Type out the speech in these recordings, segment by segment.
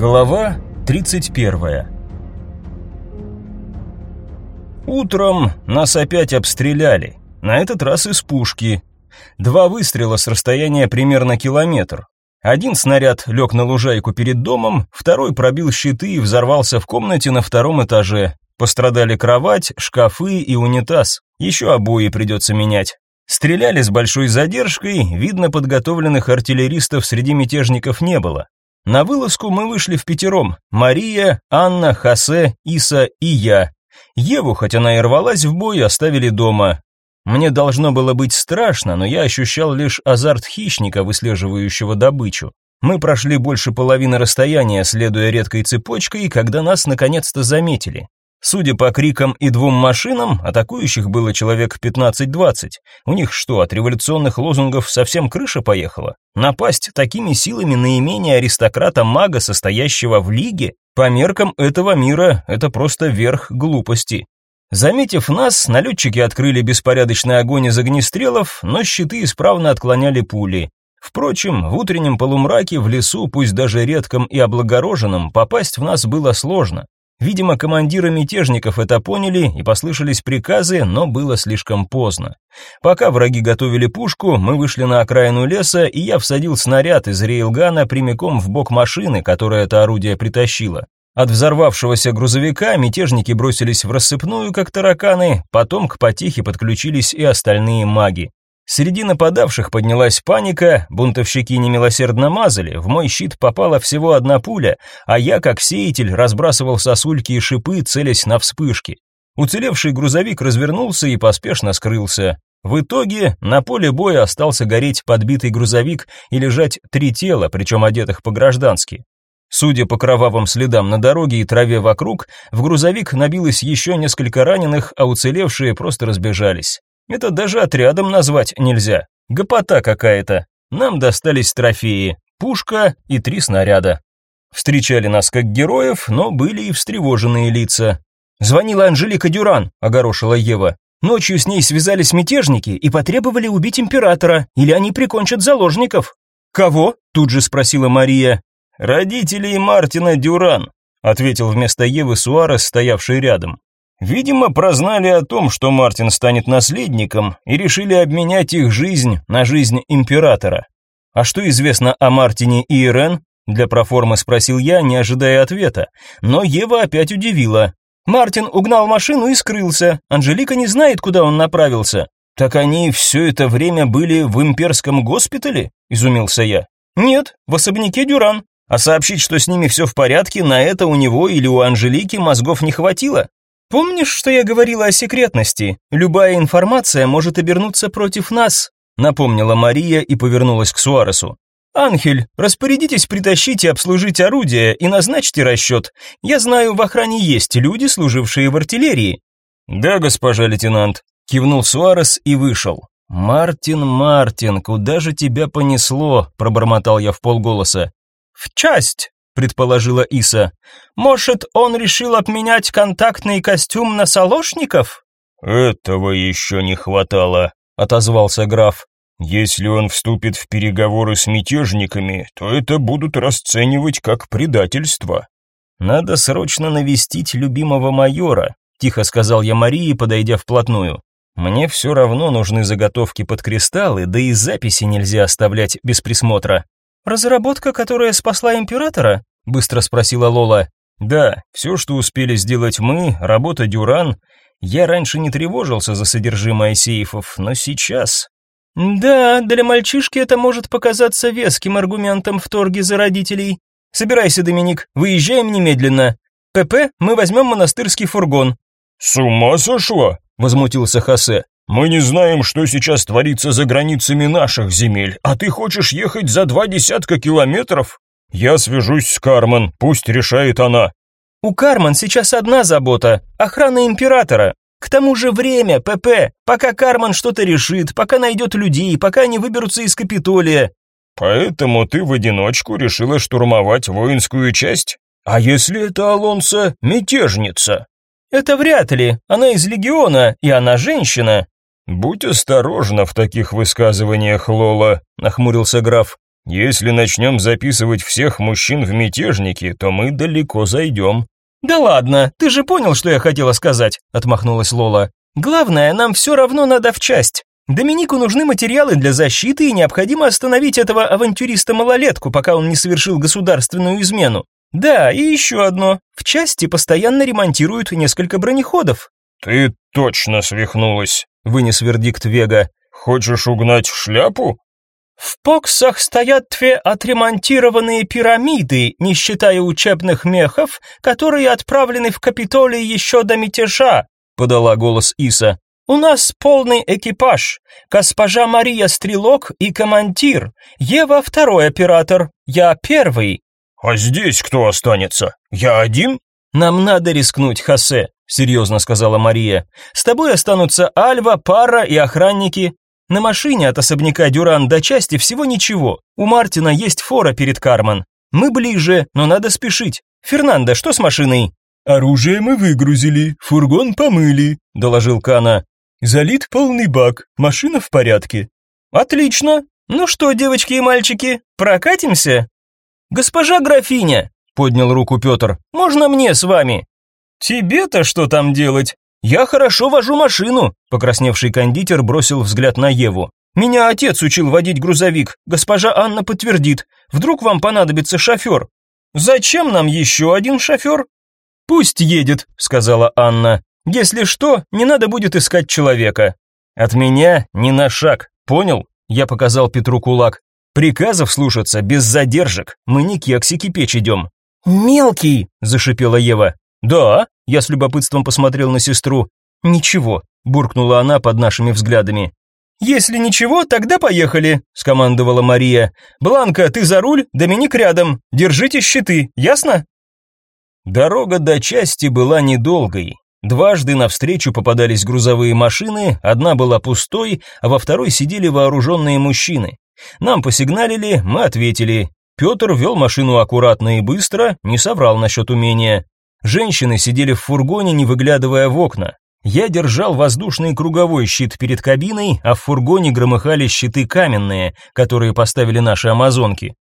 Глава 31 Утром нас опять обстреляли, на этот раз из пушки. Два выстрела с расстояния примерно километр. Один снаряд лег на лужайку перед домом, второй пробил щиты и взорвался в комнате на втором этаже. Пострадали кровать, шкафы и унитаз. Еще обои придется менять. Стреляли с большой задержкой, видно, подготовленных артиллеристов среди мятежников не было. На вылазку мы вышли в пятером. Мария, Анна, Хосе, Иса и я. Еву, хоть она и рвалась в бой, оставили дома. Мне должно было быть страшно, но я ощущал лишь азарт хищника, выслеживающего добычу. Мы прошли больше половины расстояния, следуя редкой цепочкой, когда нас наконец-то заметили. Судя по крикам и двум машинам, атакующих было человек 15-20. У них что, от революционных лозунгов совсем крыша поехала? Напасть такими силами на имение аристократа-мага, состоящего в лиге? По меркам этого мира это просто верх глупости. Заметив нас, налетчики открыли беспорядочный огонь из огнестрелов, но щиты исправно отклоняли пули. Впрочем, в утреннем полумраке в лесу, пусть даже редком и облагороженном, попасть в нас было сложно. Видимо, командиры мятежников это поняли и послышались приказы, но было слишком поздно. Пока враги готовили пушку, мы вышли на окраину леса, и я всадил снаряд из рейлгана прямиком в бок машины, которая это орудие притащила. От взорвавшегося грузовика мятежники бросились в рассыпную, как тараканы, потом к потехе подключились и остальные маги. Среди нападавших поднялась паника, бунтовщики немилосердно мазали, в мой щит попала всего одна пуля, а я, как сеятель, разбрасывал сосульки и шипы, целясь на вспышки. Уцелевший грузовик развернулся и поспешно скрылся. В итоге на поле боя остался гореть подбитый грузовик и лежать три тела, причем одетых по-граждански. Судя по кровавым следам на дороге и траве вокруг, в грузовик набилось еще несколько раненых, а уцелевшие просто разбежались. Это даже отрядом назвать нельзя. Гопота какая-то. Нам достались трофеи, пушка и три снаряда. Встречали нас как героев, но были и встревоженные лица. Звонила Анжелика Дюран, огорошила Ева. Ночью с ней связались мятежники и потребовали убить императора, или они прикончат заложников. Кого? тут же спросила Мария. Родителей Мартина Дюран, ответил вместо Евы Суарес, стоявший рядом. Видимо, прознали о том, что Мартин станет наследником, и решили обменять их жизнь на жизнь императора. А что известно о Мартине и Ирен? Для проформы спросил я, не ожидая ответа, но Ева опять удивила. Мартин угнал машину и скрылся. Анжелика не знает, куда он направился. Так они все это время были в имперском госпитале? изумился я. Нет, в особняке Дюран. А сообщить, что с ними все в порядке, на это у него или у Анжелики мозгов не хватило. Помнишь, что я говорила о секретности? Любая информация может обернуться против нас, напомнила Мария и повернулась к Суаресу. Анхель, распорядитесь притащить и обслужить орудие и назначьте расчет. Я знаю, в охране есть люди, служившие в артиллерии. Да, госпожа лейтенант, кивнул Суарес и вышел. Мартин, Мартин, куда же тебя понесло? пробормотал я в полголоса. В часть, предположила Иса. Может, он решил обменять контактный костюм на солошников? Этого еще не хватало, отозвался граф. Если он вступит в переговоры с мятежниками, то это будут расценивать как предательство. Надо срочно навестить любимого майора, тихо сказал я Марии, подойдя вплотную. Мне все равно нужны заготовки под кристаллы, да и записи нельзя оставлять без присмотра. Разработка, которая спасла императора? Быстро спросила Лола. Да, все, что успели сделать мы, работа Дюран. Я раньше не тревожился за содержимое сейфов, но сейчас да, для мальчишки это может показаться веским аргументом в торге за родителей. Собирайся, Доминик, выезжаем немедленно. ПП, мы возьмем монастырский фургон. С ума сошла? возмутился Хосе. Мы не знаем, что сейчас творится за границами наших земель, а ты хочешь ехать за два десятка километров? Я свяжусь с Кармен, пусть решает она. У Кармен сейчас одна забота охрана императора. К тому же время, ПП, пока Кармен что-то решит, пока найдет людей, пока они выберутся из Капитолия. Поэтому ты в одиночку решила штурмовать воинскую часть? А если это Алонсо мятежница? Это вряд ли. Она из легиона, и она женщина. «Будь осторожна в таких высказываниях, Лола», — нахмурился граф. Если начнем записывать всех мужчин в мятежники, то мы далеко зайдем». «Да ладно, ты же понял, что я хотела сказать», — отмахнулась Лола. «Главное, нам все равно надо в часть. Доминику нужны материалы для защиты, и необходимо остановить этого авантюриста-малолетку, пока он не совершил государственную измену. Да, и еще одно. В части постоянно ремонтируют несколько бронеходов». «Ты точно свихнулась», — вынес вердикт Вега. «Хочешь угнать шляпу?» В Поксах стоят две отремонтированные пирамиды, не считая учебных мехов, которые отправлены в Капитолий еще до мятежа, подала голос Иса. У нас полный экипаж. Госпожа Мария Стрелок и командир. Ева второй оператор. Я первый. А здесь кто останется? Я один? Нам надо рискнуть, Хосе, серьезно сказала Мария. С тобой останутся Альва, Пара и охранники. На машине от особняка Дюран до части всего ничего. У Мартина есть фора перед Карман. Мы ближе, но надо спешить. Фернандо, что с машиной? Оружие мы выгрузили, фургон помыли, доложил Кана. Залит полный бак, машина в порядке. Отлично. Ну что, девочки и мальчики, прокатимся? Госпожа графиня, поднял руку Петр. Можно мне с вами? Тебе-то что там делать? «Я хорошо вожу машину», – покрасневший кондитер бросил взгляд на Еву. «Меня отец учил водить грузовик, госпожа Анна подтвердит. Вдруг вам понадобится шофер?» «Зачем нам еще один шофер?» «Пусть едет», – сказала Анна. «Если что, не надо будет искать человека». «От меня ни на шаг, понял?» – я показал Петру кулак. «Приказов слушаться без задержек, мы не кексики печь идем». «Мелкий!» – зашипела Ева. «Да», — я с любопытством посмотрел на сестру. «Ничего», — буркнула она под нашими взглядами. «Если ничего, тогда поехали», — скомандовала Мария. «Бланка, ты за руль, Доминик рядом. Держите щиты, ясно?» Дорога до части была недолгой. Дважды навстречу попадались грузовые машины, одна была пустой, а во второй сидели вооруженные мужчины. Нам посигналили, мы ответили. Петр вел машину аккуратно и быстро, не соврал насчет умения. Женщины сидели в фургоне, не выглядывая в окна. Я держал воздушный круговой щит перед кабиной, а в фургоне громыхали щиты каменные, которые поставили наши амазонки.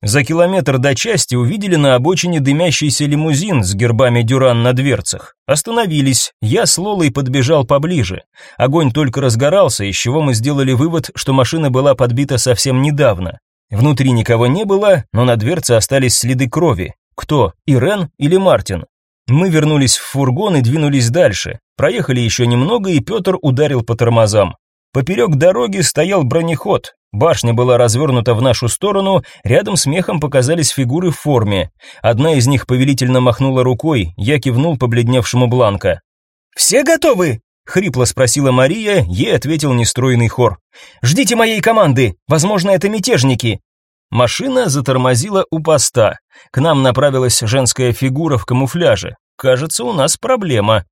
За километр до части увидели на обочине дымящийся лимузин с гербами Дюран на дверцах. Остановились, я с Лолой подбежал поближе. Огонь только разгорался, из чего мы сделали вывод, что машина была подбита совсем недавно. Внутри никого не было, но на дверце остались следы крови. Кто, Ирен или Мартин? Мы вернулись в фургон и двинулись дальше. Проехали еще немного, и Петр ударил по тормозам. Поперек дороги стоял бронеход. Башня была развернута в нашу сторону, рядом с мехом показались фигуры в форме. Одна из них повелительно махнула рукой, я кивнул побледневшему Бланка. «Все готовы?» — хрипло спросила Мария, ей ответил нестройный хор. «Ждите моей команды, возможно, это мятежники». Машина затормозила у поста. К нам направилась женская фигура в камуфляже. Кажется, у нас проблема.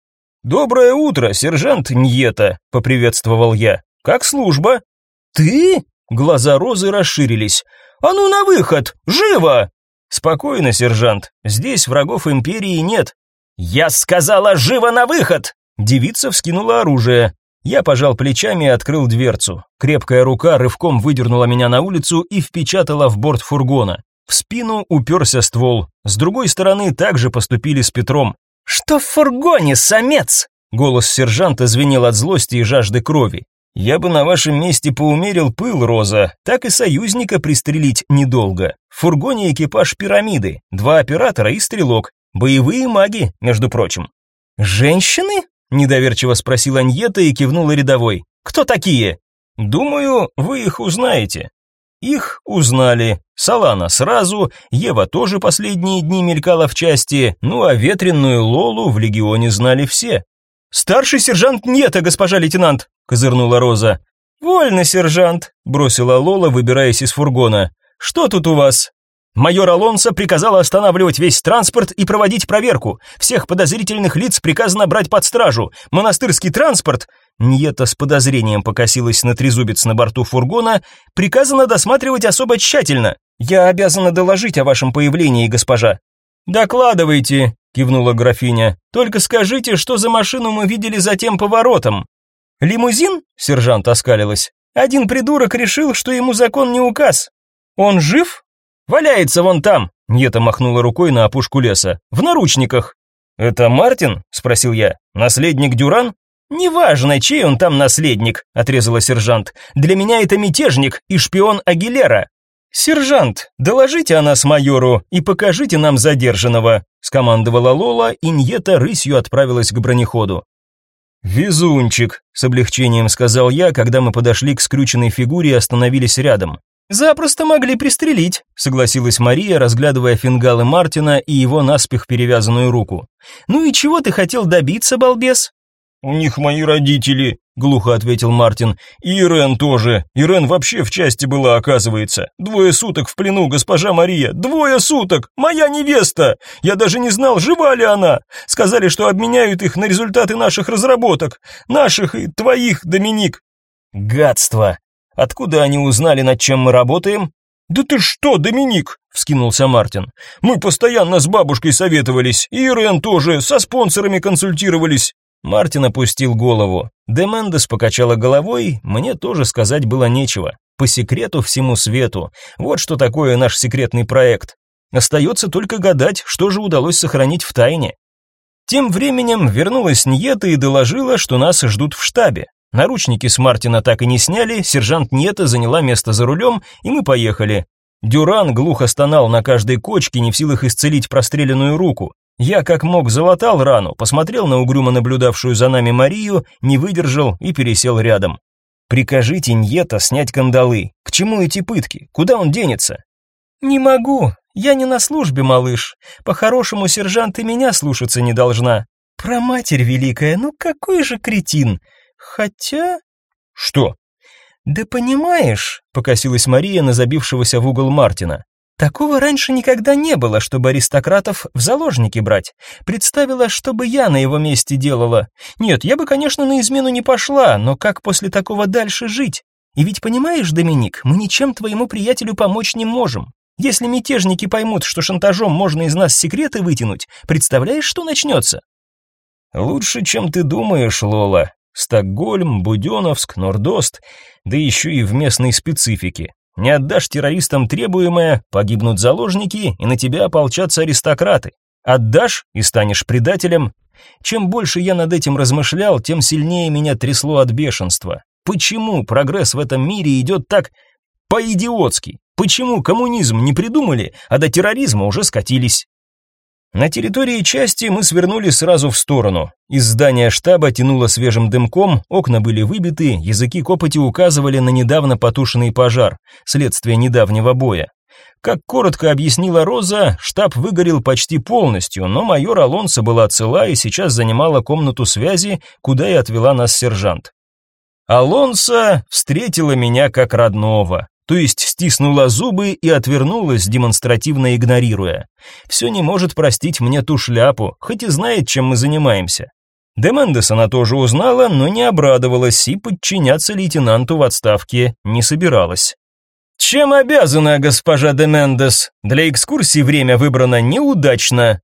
Доброе утро, сержант Ньета, поприветствовал я. Как служба? Ты? Глаза Розы расширились. А ну на выход, живо! Спокойно, сержант. Здесь врагов империи нет. Я сказала, живо на выход. Девица вскинула оружие. Я пожал плечами и открыл дверцу. Крепкая рука рывком выдернула меня на улицу и впечатала в борт фургона. В спину уперся ствол. С другой стороны также поступили с Петром. «Что в фургоне, самец?» Голос сержанта звенел от злости и жажды крови. «Я бы на вашем месте поумерил пыл, Роза, так и союзника пристрелить недолго. В фургоне экипаж пирамиды, два оператора и стрелок. Боевые маги, между прочим». «Женщины?» Недоверчиво спросила Аньета и кивнула рядовой. «Кто такие?» «Думаю, вы их узнаете». Их узнали. Салана сразу, Ева тоже последние дни мелькала в части, ну а ветреную Лолу в легионе знали все. «Старший сержант Нета, госпожа лейтенант», — козырнула Роза. «Вольно, сержант», — бросила Лола, выбираясь из фургона. «Что тут у вас?» Майор Алонсо приказал останавливать весь транспорт и проводить проверку. Всех подозрительных лиц приказано брать под стражу. Монастырский транспорт, Ньета с подозрением покосилась на трезубец на борту фургона, приказано досматривать особо тщательно. Я обязана доложить о вашем появлении, госпожа. Докладывайте, кивнула графиня. Только скажите, что за машину мы видели за тем поворотом? Лимузин? Сержант оскалилась. Один придурок решил, что ему закон не указ. Он жив? Валяется вон там, Ньета махнула рукой на опушку леса. В наручниках. Это Мартин? спросил я. Наследник Дюран? «Неважно, чей он там наследник», — отрезала сержант. «Для меня это мятежник и шпион Агилера». «Сержант, доложите о нас майору и покажите нам задержанного», — скомандовала Лола, и Ньета рысью отправилась к бронеходу. «Везунчик», — с облегчением сказал я, когда мы подошли к скрюченной фигуре и остановились рядом. «Запросто могли пристрелить», — согласилась Мария, разглядывая фингалы Мартина и его наспех перевязанную руку. «Ну и чего ты хотел добиться, балбес?» «У них мои родители», — глухо ответил Мартин. «И Ирен тоже. Ирен вообще в части была, оказывается. Двое суток в плену, госпожа Мария. Двое суток! Моя невеста! Я даже не знал, жива ли она. Сказали, что обменяют их на результаты наших разработок. Наших и твоих, Доминик». «Гадство! Откуда они узнали, над чем мы работаем?» «Да ты что, Доминик?» — вскинулся Мартин. «Мы постоянно с бабушкой советовались, и Ирен тоже, со спонсорами консультировались. Мартин опустил голову. Демендес покачала головой, мне тоже сказать было нечего. По секрету всему свету. Вот что такое наш секретный проект. Остается только гадать, что же удалось сохранить в тайне. Тем временем вернулась Ньета и доложила, что нас ждут в штабе. Наручники с Мартина так и не сняли, сержант Ньета заняла место за рулем, и мы поехали. Дюран глухо стонал на каждой кочке, не в силах исцелить простреленную руку. Я как мог залатал рану, посмотрел на угрюмо наблюдавшую за нами Марию, не выдержал и пересел рядом. Прикажите Ньета снять кандалы. К чему эти пытки? Куда он денется? Не могу. Я не на службе, малыш. По-хорошему, сержант и меня слушаться не должна. Про матерь великая, ну какой же кретин. Хотя... Что? Да понимаешь, покосилась Мария на забившегося в угол Мартина. Такого раньше никогда не было, чтобы аристократов в заложники брать. Представила, что бы я на его месте делала. Нет, я бы, конечно, на измену не пошла, но как после такого дальше жить? И ведь понимаешь, Доминик, мы ничем твоему приятелю помочь не можем. Если мятежники поймут, что шантажом можно из нас секреты вытянуть, представляешь, что начнется? Лучше, чем ты думаешь, Лола. Стокгольм, Буденовск, Нордост, да еще и в местной специфике. Не отдашь террористам требуемое, погибнут заложники, и на тебя ополчатся аристократы. Отдашь и станешь предателем. Чем больше я над этим размышлял, тем сильнее меня трясло от бешенства. Почему прогресс в этом мире идет так по-идиотски? Почему коммунизм не придумали, а до терроризма уже скатились? На территории части мы свернули сразу в сторону. Из здания штаба тянуло свежим дымком, окна были выбиты, языки копоти указывали на недавно потушенный пожар, следствие недавнего боя. Как коротко объяснила Роза, штаб выгорел почти полностью, но майор Алонсо была цела и сейчас занимала комнату связи, куда и отвела нас сержант. Алонсо встретила меня как родного то есть стиснула зубы и отвернулась, демонстративно игнорируя. Все не может простить мне ту шляпу, хоть и знает, чем мы занимаемся. Демендес она тоже узнала, но не обрадовалась и подчиняться лейтенанту в отставке не собиралась. «Чем обязана госпожа Демендес? Для экскурсии время выбрано неудачно».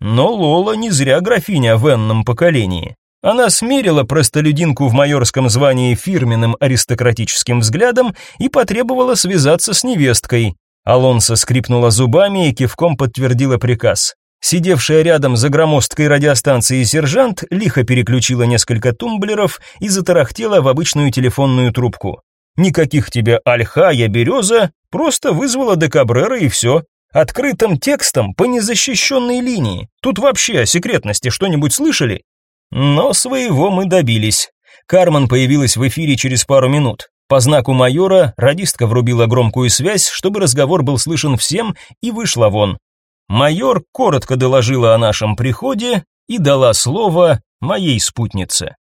Но Лола не зря графиня в энном поколении. Она смерила простолюдинку в майорском звании фирменным аристократическим взглядом и потребовала связаться с невесткой. Алонсо скрипнула зубами и кивком подтвердила приказ. Сидевшая рядом за громоздкой радиостанцией сержант лихо переключила несколько тумблеров и затарахтела в обычную телефонную трубку. Никаких тебе альха, я береза, просто вызвала декабрера и все. Открытым текстом по незащищенной линии. Тут вообще о секретности что-нибудь слышали? Но своего мы добились. Кармен появилась в эфире через пару минут. По знаку майора радистка врубила громкую связь, чтобы разговор был слышен всем, и вышла вон. Майор коротко доложила о нашем приходе и дала слово моей спутнице.